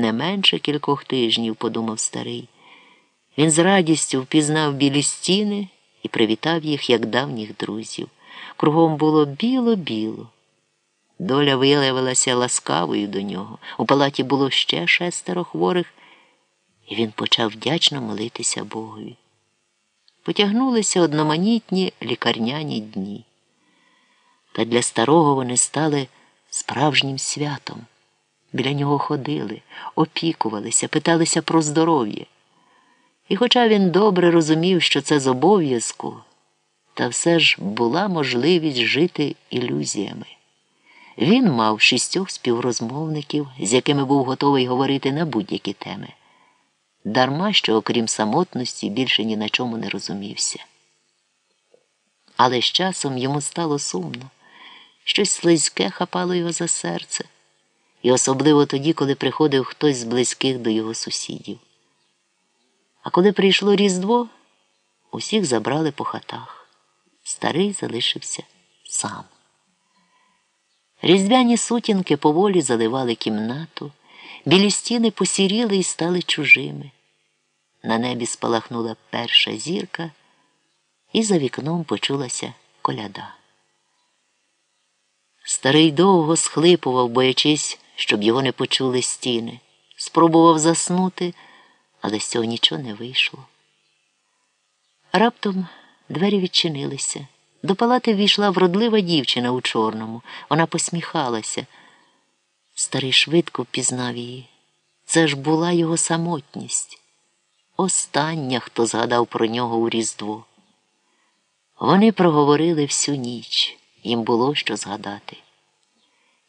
не менше кількох тижнів, подумав старий. Він з радістю впізнав білі стіни і привітав їх як давніх друзів. Кругом було біло-біло. Доля виявилася ласкавою до нього. У палаті було ще шестеро хворих, і він почав вдячно молитися Богові. Потягнулися одноманітні лікарняні дні. Та для старого вони стали справжнім святом. Біля нього ходили, опікувалися, питалися про здоров'я. І хоча він добре розумів, що це з обов'язку, та все ж була можливість жити ілюзіями. Він мав шістьох співрозмовників, з якими був готовий говорити на будь-які теми. Дарма що, окрім самотності, більше ні на чому не розумівся. Але з часом йому стало сумно, щось слизьке хапало його за серце, і особливо тоді, коли приходив хтось з близьких до його сусідів. А коли прийшло Різдво, усіх забрали по хатах. Старий залишився сам. Різдвяні сутінки поволі заливали кімнату, білі стіни посіріли і стали чужими. На небі спалахнула перша зірка, і за вікном почулася коляда. Старий довго схлипував, боячись, щоб його не почули стіни. Спробував заснути, але з цього нічого не вийшло. Раптом двері відчинилися. До палати війшла вродлива дівчина у чорному. Вона посміхалася. Старий швидко впізнав її. Це ж була його самотність. Остання, хто згадав про нього у Різдво. Вони проговорили всю ніч, їм було що згадати.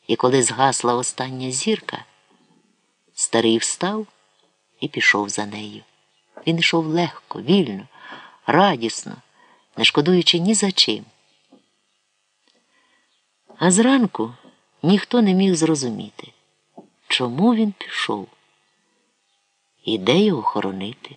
І коли згасла остання зірка, старий встав і пішов за нею. Він йшов легко, вільно, радісно не шкодуючи ні за чим. А зранку ніхто не міг зрозуміти, чому він пішов і де його хоронити.